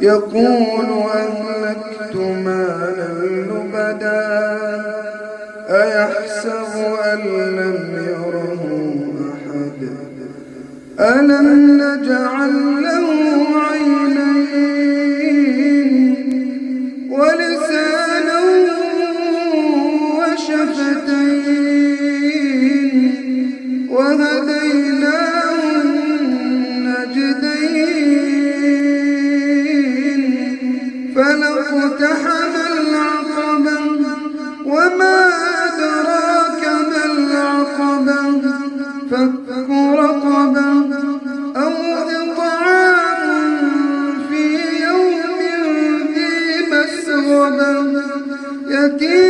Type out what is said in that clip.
يقول أهلكت مالا لبدا أيحسب أن لم يره أحد؟ ألم نجعل له عينين النجدين فلقتحم العقبة وما أدراك ما العقبة؟ فك رقبة أو إطعام في يوم ذي مسغبة. يتيما